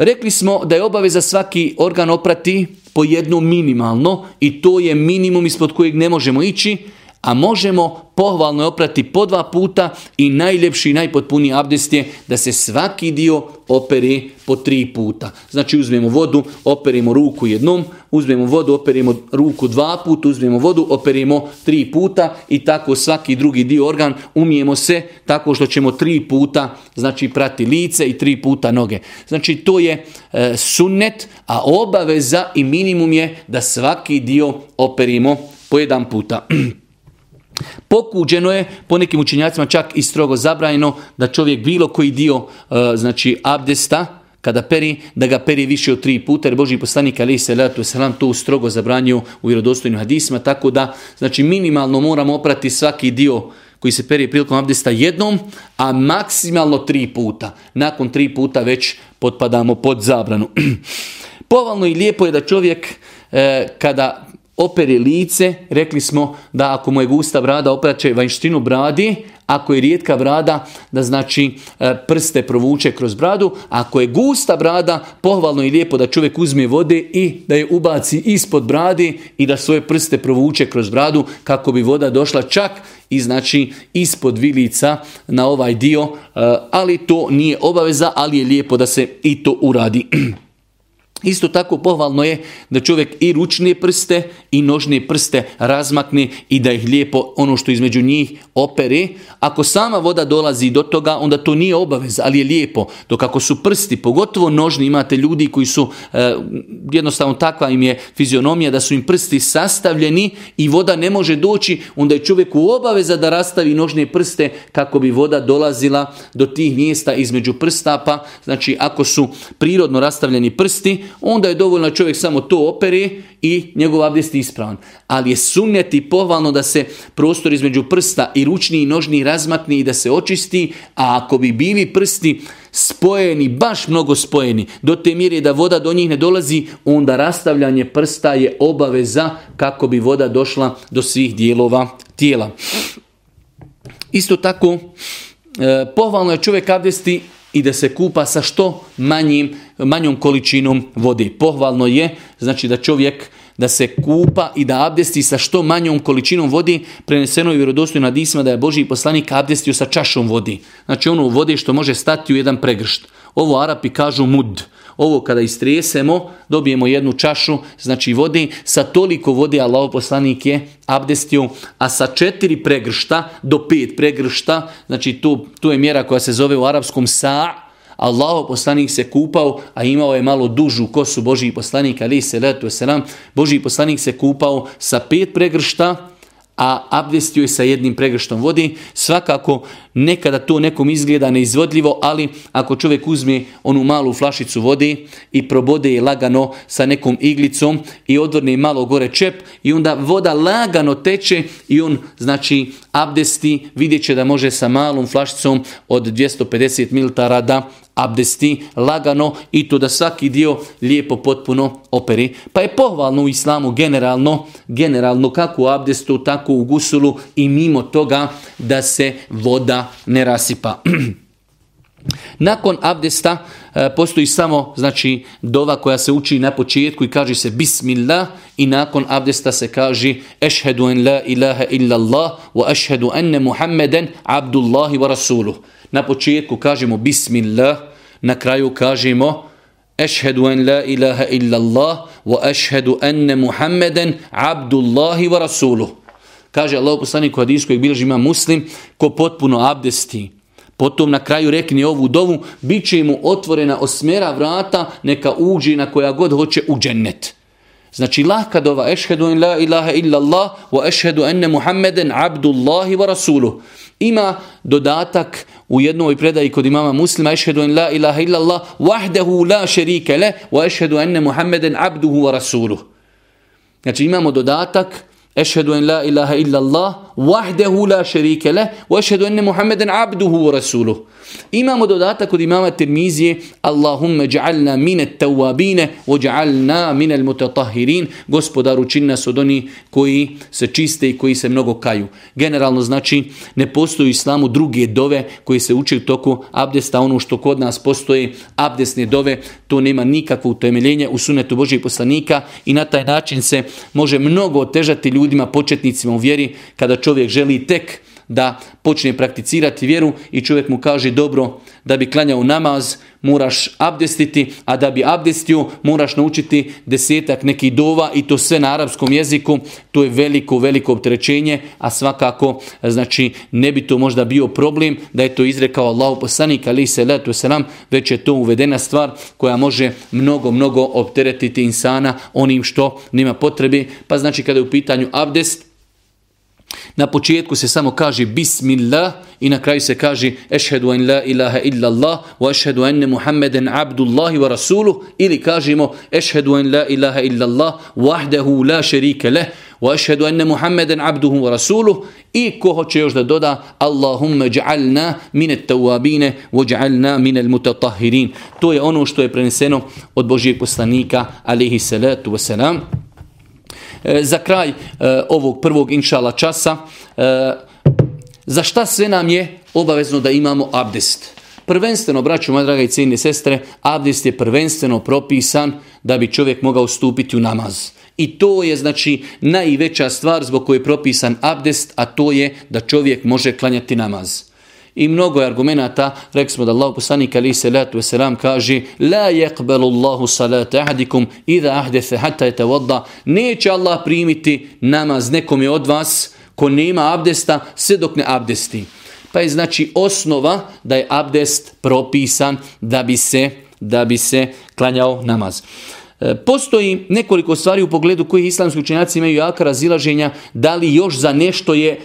Speaker 1: Rekli smo da je obaveza svaki organ oprati po jedno minimalno i to je minimum ispod kojeg ne možemo ići, A možemo pohvalno oprati po dva puta i najljepši i najpotpuniji abdest je da se svaki dio operi po tri puta. Znači uzmemo vodu, operimo ruku jednom, uzmemo vodu, operimo ruku dva puta, uzmemo vodu, operimo tri puta i tako svaki drugi dio organ umijemo se tako što ćemo tri puta znači prati lice i tri puta noge. Znači to je e, sunnet, a obaveza i minimum je da svaki dio operimo po jedan puta. Pokuđeno je, po nekim učenjacima čak i strogo zabranjeno, da čovjek bilo koji dio e, znači abdesta, kada peri, da ga peri više od tri puta, jer Boži poslanik ali se letu selam to strogo zabranio u vjerodostojnim hadisma, tako da znači minimalno moramo oprati svaki dio koji se peri prilikom abdesta jednom, a maksimalno tri puta. Nakon tri puta već potpadamo pod zabranu. Povalno i lijepo je da čovjek e, kada opere lice, rekli smo da ako mu je gusta brada operaće vanjštinu bradi, ako je rijetka brada, da znači e, prste provuče kroz bradu, ako je gusta brada, pohvalno i lijepo da čovjek uzme vode i da je ubaci ispod bradi i da svoje prste provuče kroz bradu kako bi voda došla čak i znači ispod vilica na ovaj dio, e, ali to nije obaveza, ali je lijepo da se i to uradi. Isto tako pohvalno je da čovjek i ručne prste i nožne prste razmakne i da ih lijepo ono što između njih opere. Ako sama voda dolazi do toga, onda to nije obaveza, ali je lijepo. Dok ako su prsti, pogotovo nožni, imate ljudi koji su, e, jednostavno takva im je fizionomija, da su im prsti sastavljeni i voda ne može doći, onda je čovjek u obaveza da rastavi nožne prste kako bi voda dolazila do tih mjesta između prstapa. Znači, ako su prirodno rastavljeni prsti, onda je dovoljno čovjek samo to operi i njegov abdest ispravan. Ali je sunnet pohvalno da se prostor između prsta i ručni i nožni razmakne i da se očisti, a ako bi bili prsti spojeni, baš mnogo spojeni, do te mjere da voda do njih ne dolazi, onda rastavljanje prsta je obaveza kako bi voda došla do svih dijelova tijela. Isto tako, e, pohvalno je čovjek abdesti i da se kupa sa što manjim, manjom količinom vode. Pohvalno je znači da čovjek da se kupa i da abdesti sa što manjom količinom vodi, preneseno je vjerodostojno na disma da je Boži poslanik abdestio sa čašom vodi. Znači ono vode što može stati u jedan pregršt. Ovo Arapi kažu mud. Ovo kada istrijesemo, dobijemo jednu čašu, znači vode, sa toliko vode Allah poslanik je abdestio, a sa četiri pregršta do pet pregršta, znači tu, tu je mjera koja se zove u arapskom sa, Allah poslanik se kupao, a imao je malo dužu kosu Božiji poslanik, ali se letu selam, Božiji poslanik se kupao sa pet pregršta, a abdestio je sa jednim pregrštom vodi. Svakako nekada to nekom izgleda neizvodljivo, ali ako čovjek uzme onu malu flašicu vode i probode je lagano sa nekom iglicom i odvrne malo gore čep i onda voda lagano teče i on znači abdesti vidjet će da može sa malom flašicom od 250 ml da abdesti lagano i to da svaki dio lijepo potpuno operi. Pa je pohvalno u islamu generalno, generalno kako u abdestu, tako u gusulu i mimo toga da se voda ne rasipa. Nakon abdesta e, postoji samo znači dova koja se uči na početku i kaže se bismillah i nakon abdesta se kaže ešhedu en la ilaha illa Allah wa ešhedu enne Muhammeden abdullahi wa rasuluh. Na početku kažemo bismillah, na kraju kažemo ešhedu en la ilaha illa Allah wa ešhedu enne Muhammeden abdullahi wa rasuluh. Kaže Allah poslanik u hadijskoj bilježi ima muslim ko potpuno abdesti Potom na kraju rekni ovu dovu, bit će mu otvorena osmera vrata, neka uđi na koja god hoće u džennet. Znači lahka dova, ešhedu in la ilaha illa Allah, wa ešhedu enne Muhammeden abdullahi wa rasuluh. Ima dodatak u jednoj predaji kod imama muslima, ešhedu in la ilaha illa Allah, wahdehu la šerike le, wa ešhedu enne Muhammeden abduhu wa rasuluh. Znači imamo dodatak, ešhedu in la ilaha illa Allah, wahdehu la šerike le, wa ešhedu enne Muhammeden abduhu wa rasuluh. Imamo dodatak od imama Tirmizije Allahumma ja'alna mine tawabine wa ja'alna mine mutatahirin Gospodaru čini nas od oni koji se čiste i koji se mnogo kaju. Generalno znači ne postoji u islamu druge dove koji se uče u toku abdesta. Ono što kod nas postoji abdesne dove to nema nikakvo utemeljenje u sunetu Božih poslanika i na taj način se može mnogo otežati ljudima, početnicima u vjeri, kada čovjek želi tek da počne prakticirati vjeru i čovjek mu kaže dobro da bi klanjao namaz moraš abdestiti, a da bi abdestio moraš naučiti desetak nekih dova i to sve na arapskom jeziku. To je veliko, veliko opterećenje, a svakako znači ne bi to možda bio problem da je to izrekao Allah poslanik ali se letu selam, već je to uvedena stvar koja može mnogo, mnogo opteretiti insana onim što nima potrebe. Pa znači kada je u pitanju abdest, na početku se samo kaže Bismillah i na kraju se kaže Ešhedu en la ilaha illa Allah wa ešhedu enne Muhammeden abdullahi wa rasuluh ili kažemo Ešhedu en la ilaha illa Allah wahdahu la šerike leh wa ešhedu enne Muhammeden abduhu wa rasuluh i ko hoće još da doda Allahumma ja'alna minet tawabine wa ja'alna minel mutatahirin. To je ono što je preneseno od Božijeg poslanika alihi salatu wa salam. E, za kraj e, ovog prvog inšala časa, e, za šta sve nam je obavezno da imamo abdest? Prvenstveno, braću moja draga i sestre, abdest je prvenstveno propisan da bi čovjek mogao stupiti u namaz. I to je znači najveća stvar zbog koje je propisan abdest, a to je da čovjek može klanjati namaz. I mnogo je argumenata, rekli smo da Allah poslanik ali se letu wasalam kaže La yaqbalu Allahu salata ahadikum idha ahdatha hatta yatawadda Neće Allah primiti namaz nekom je od vas ko nema abdesta sve dok ne abdesti. Pa je znači osnova da je abdest propisan da bi se, da bi se klanjao namaz. E, postoji nekoliko stvari u pogledu koji islamski učenjaci imaju jaka razilaženja da li još za nešto je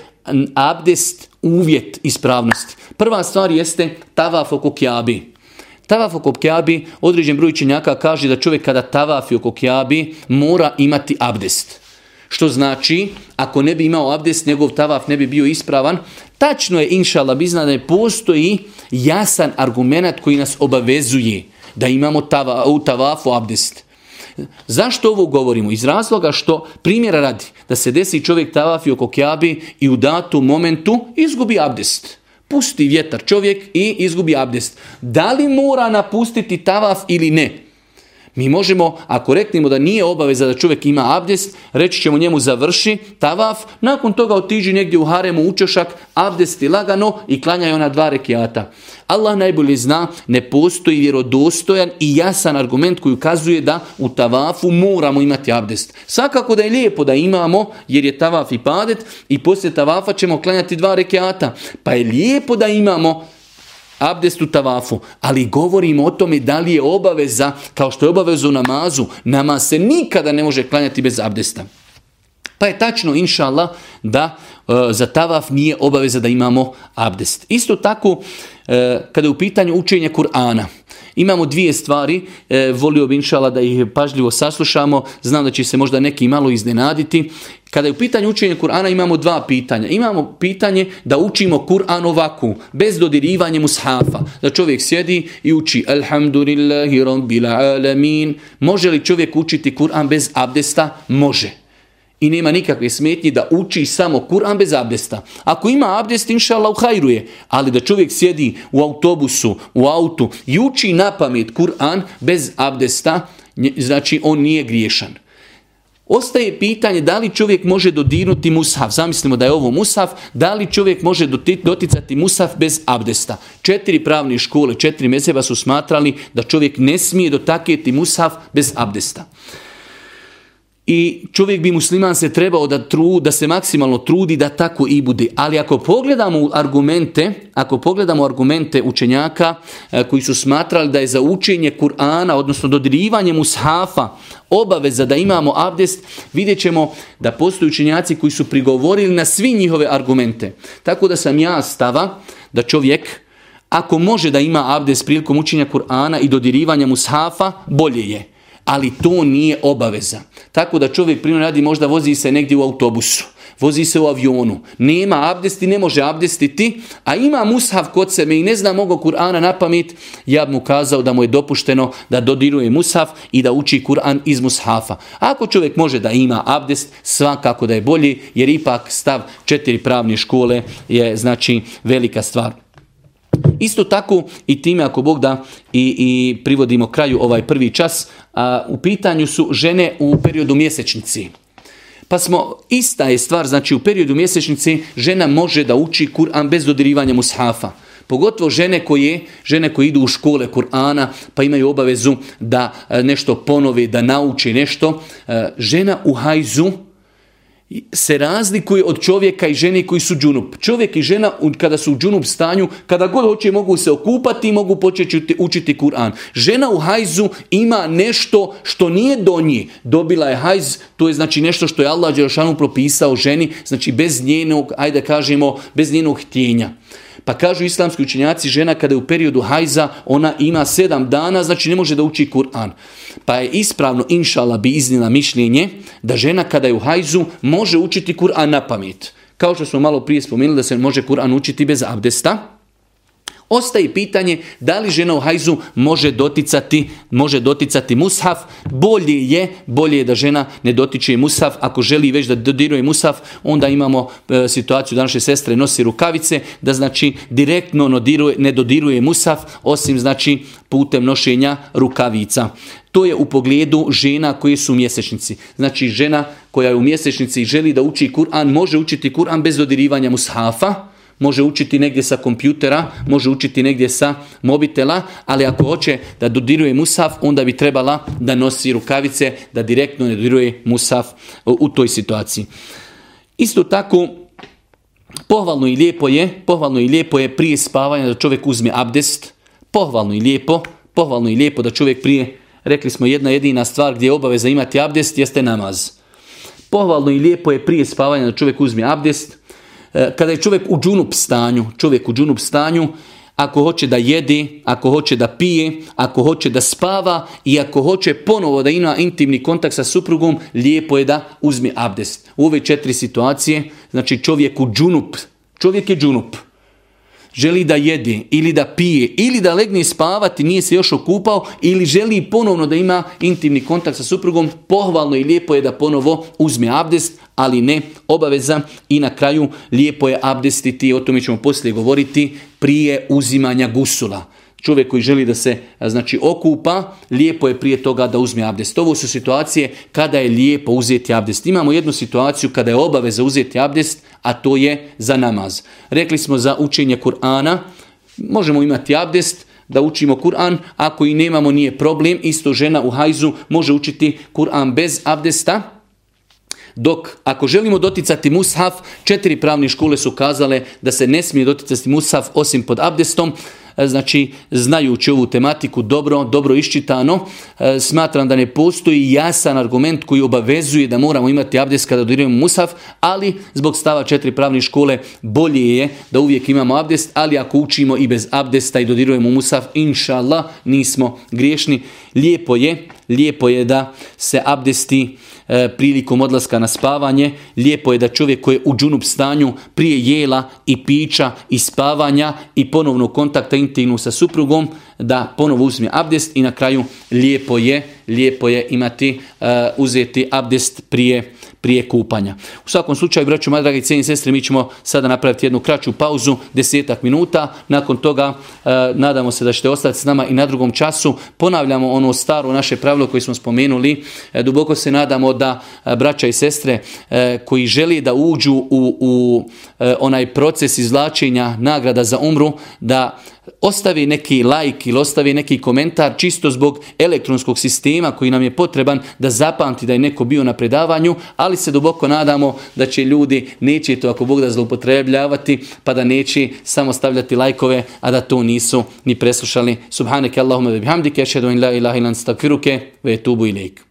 Speaker 1: abdest uvjet ispravnosti. Prva stvar jeste tavaf oko kjabi. Tavaf oko kjabi, određen broj činjaka kaže da čovjek kada tavafi oko kjabi mora imati abdest. Što znači, ako ne bi imao abdest, njegov tavaf ne bi bio ispravan. Tačno je, inšala, bizna da ne postoji jasan argument koji nas obavezuje da imamo tava, u tavafu abdest. Zašto ovo govorimo? Iz razloga što, primjera radi, da se desi čovjek tavafi oko kjabi i u datom momentu izgubi abdest. Pusti vjetar čovjek i izgubi abdest. Da li mora napustiti tavaf ili ne? Mi možemo, ako reknemo da nije obaveza da čovjek ima abdest, reći ćemo njemu završi tavaf, nakon toga otiđi negdje u haremu učošak, abdesti lagano i klanjaj ona dva rekiata. Allah najbolje zna, ne postoji vjerodostojan i jasan argument koji ukazuje da u tavafu moramo imati abdest. Svakako da je lijepo da imamo, jer je tavaf i padet i poslije tavafa ćemo klanjati dva rekiata. Pa je lijepo da imamo abdest u tavafu, ali govorimo o tome da li je obaveza, kao što je obavezu namazu, nama se nikada ne može klanjati bez abdesta. Pa je tačno, inša Allah, da e, za tavaf nije obaveza da imamo abdest. Isto tako, e, kada je u pitanju učenja Kur'ana, Imamo dvije stvari, e, volio bi inšala da ih pažljivo saslušamo, znam da će se možda neki malo iznenaditi. Kada je u pitanju učenja Kur'ana imamo dva pitanja. Imamo pitanje da učimo Kur'an ovako, bez dodirivanja mushafa. Da čovjek sjedi i uči Alhamdulillahi Rabbil Alamin. Može li čovjek učiti Kur'an bez abdesta? Može i nema nikakve smetnje da uči samo Kur'an bez abdesta. Ako ima abdest, inša Allah, uhajruje. Ali da čovjek sjedi u autobusu, u autu i uči na pamet Kur'an bez abdesta, znači on nije griješan. Ostaje pitanje da li čovjek može dodirnuti mushaf. Zamislimo da je ovo mushaf. Da li čovjek može doticati mushaf bez abdesta. Četiri pravne škole, četiri mezeba su smatrali da čovjek ne smije dotakjeti mushaf bez abdesta i čovjek bi musliman se trebao da tru, da se maksimalno trudi da tako i bude. Ali ako pogledamo argumente, ako pogledamo argumente učenjaka e, koji su smatrali da je za učenje Kur'ana, odnosno dodirivanje mushafa, obaveza da imamo abdest, vidjet ćemo da postoje učenjaci koji su prigovorili na svi njihove argumente. Tako da sam ja stava da čovjek ako može da ima abdest prilikom učenja Kur'ana i dodirivanja mushafa, bolje je ali to nije obaveza. Tako da čovjek primjer radi možda vozi se negdje u autobusu, vozi se u avionu, nema abdesti, ne može abdestiti, a ima mushaf kod sebe i ne zna mogo Kur'ana na pamet, ja bi mu kazao da mu je dopušteno da dodiruje mushaf i da uči Kur'an iz mushafa. Ako čovjek može da ima abdest, svakako da je bolji, jer ipak stav četiri pravne škole je znači velika stvar. Isto tako i time ako Bog da i, i privodimo kraju ovaj prvi čas, a, u pitanju su žene u periodu mjesečnici. Pa smo, ista je stvar, znači u periodu mjesečnice žena može da uči Kur'an bez dodirivanja mushafa. Pogotovo žene koje, žene koje idu u škole Kur'ana pa imaju obavezu da e, nešto ponove, da nauči nešto. E, žena u hajzu se razlikuje od čovjeka i žene koji su džunup. Čovjek i žena kada su u džunup stanju, kada god hoće mogu se okupati i mogu početi učiti Kur'an. Žena u hajzu ima nešto što nije do nje. Dobila je hajz, to je znači nešto što je Allah Đelšanu propisao ženi, znači bez njenog, ajde kažemo, bez njenog htjenja. Pa kažu islamski učenjaci, žena kada je u periodu hajza, ona ima sedam dana, znači ne može da uči Kur'an. Pa je ispravno, inšala, bi iznila mišljenje da žena kada je u hajzu može učiti Kur'an na pamet. Kao što smo malo prije spomenuli da se može Kur'an učiti bez abdesta. Ostaje pitanje da li žena u hajzu može doticati, može doticati mushaf. Bolje je, bolje je da žena ne dotiče mushaf. Ako želi već da dodiruje mushaf, onda imamo e, situaciju da naše sestre nosi rukavice, da znači direktno nodiruje, ne dodiruje mushaf, osim znači putem nošenja rukavica. To je u pogledu žena koje su mjesečnici. Znači žena koja je u mjesečnici i želi da uči Kur'an, može učiti Kur'an bez dodirivanja mushafa može učiti negdje sa kompjutera, može učiti negdje sa mobitela, ali ako hoće da dodiruje musaf, onda bi trebala da nosi rukavice, da direktno ne dodiruje musaf u toj situaciji. Isto tako, pohvalno i lijepo je, pohvalno i lijepo je prije spavanja da čovjek uzme abdest, pohvalno i lijepo, pohvalno i lijepo da čovjek prije, rekli smo jedna jedina stvar gdje je obaveza imati abdest, jeste namaz. Pohvalno i lijepo je prije spavanja da čovjek uzme abdest, kada je čovjek u džunup stanju, čovjek u džunup stanju, ako hoće da jedi, ako hoće da pije, ako hoće da spava i ako hoće ponovo da ima intimni kontakt sa suprugom, lijepo je da uzme abdest. U ove četiri situacije, znači čovjek u džunup, čovjek je džunup, želi da jede ili da pije ili da legne spavati, nije se još okupao ili želi ponovno da ima intimni kontakt sa suprugom, pohvalno i lijepo je da ponovo uzme abdest, ali ne obaveza i na kraju lijepo je abdestiti, o tome ćemo poslije govoriti, prije uzimanja gusula. Čovjek koji želi da se znači okupa, lijepo je prije toga da uzme abdest. Ovo su situacije kada je lijepo uzeti abdest. Imamo jednu situaciju kada je obaveza uzeti abdest, a to je za namaz. Rekli smo za učenje Kur'ana, možemo imati abdest, da učimo Kur'an, ako i nemamo nije problem, isto žena u hajzu može učiti Kur'an bez abdesta, dok ako želimo doticati mushaf, četiri pravne škole su kazale da se ne smije doticati mushaf osim pod abdestom, znači znajući ovu tematiku dobro, dobro iščitano, e, smatram da ne postoji jasan argument koji obavezuje da moramo imati abdest kada dodirujemo musaf, ali zbog stava četiri pravne škole bolje je da uvijek imamo abdest, ali ako učimo i bez abdesta i dodirujemo musaf, inša Allah, nismo griješni. Lijepo je, lijepo je da se abdesti e, prilikom odlaska na spavanje. Lijepo je da čovjek koji je u džunup stanju prije jela i pića i spavanja i ponovno kontakta intimnu sa suprugom da ponovo uzme abdest i na kraju lijepo je, lijepo je imati e, uzeti abdest prije prije kupanja. U svakom slučaju, braću, moja dragi cijeni sestre, mi ćemo sada napraviti jednu kraću pauzu, desetak minuta. Nakon toga e, nadamo se da ćete ostati s nama i na drugom času. Ponavljamo ono staro naše pravilo koje smo spomenuli. E, duboko se nadamo da e, braća i sestre koji želi da uđu u, u onaj proces izvlačenja nagrada za umru, da ostavi neki like ili ostavi neki komentar čisto zbog elektronskog sistema koji nam je potreban da zapamti da je neko bio na predavanju, ali se duboko nadamo da će ljudi neće to ako Bog da zloupotrebljavati pa da neće samo stavljati lajkove, a da to nisu ni preslušali. Subhaneke Allahumma bihamdike, an la ilaha illa anta ve etubu ilaik.